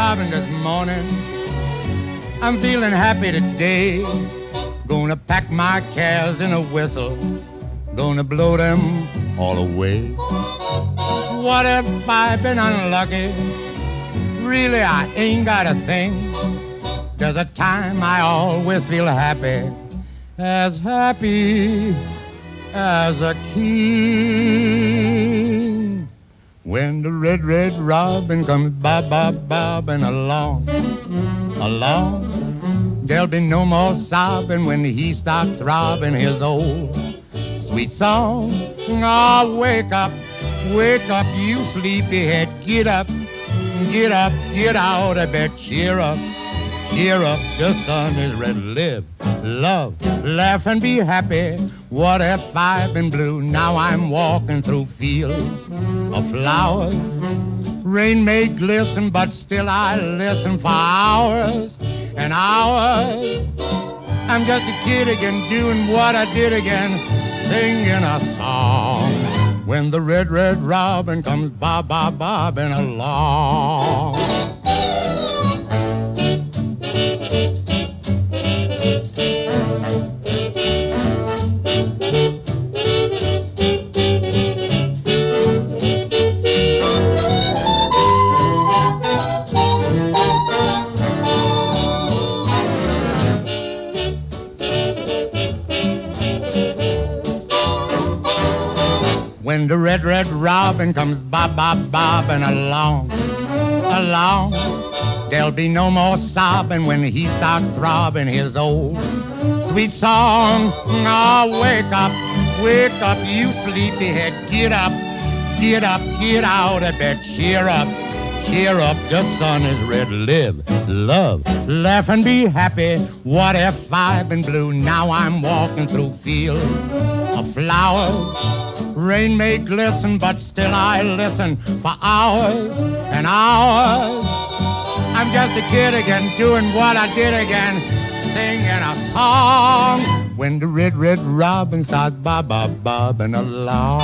robin this morning. I'm feeling happy today. Gonna pack my cares in a whistle. Gonna blow them all away. What if I've been unlucky? Really, I ain't got a thing. There's a time I always feel happy, as happy as a king. When the red, red robin comes bob, bob, bobbing along, along, there'll be no more sobbing when he starts throbbing his old sweet song. Oh, wake up, wake up, you sleepyhead, get up, get up, get out of bed, cheer up. Cheer up, the sun is red. Live, love, laugh and be happy. What if I've been blue? Now I'm walking through fields of flowers. Rain may glisten, but still I listen for hours and hours. I'm just a kid again, doing what I did again, singing a song. When the red, red robin comes bob, bob, bobbing along. When the red, red robin comes bob, bob, bobbing along, along, there'll be no more sobbing when he starts throbbing his old sweet song. Oh, wake up, wake up, you sleepyhead, get up, get up, get out of bed, cheer up, cheer up, the sun is red. Live, love, laugh and be happy. What if I've been blue? Now I'm walking through fields of flowers. Rain may glisten, but still I listen for hours and hours. I'm just a kid again, doing what I did again, singing a song. When the red, red robin starts bob, bob, bobbing along.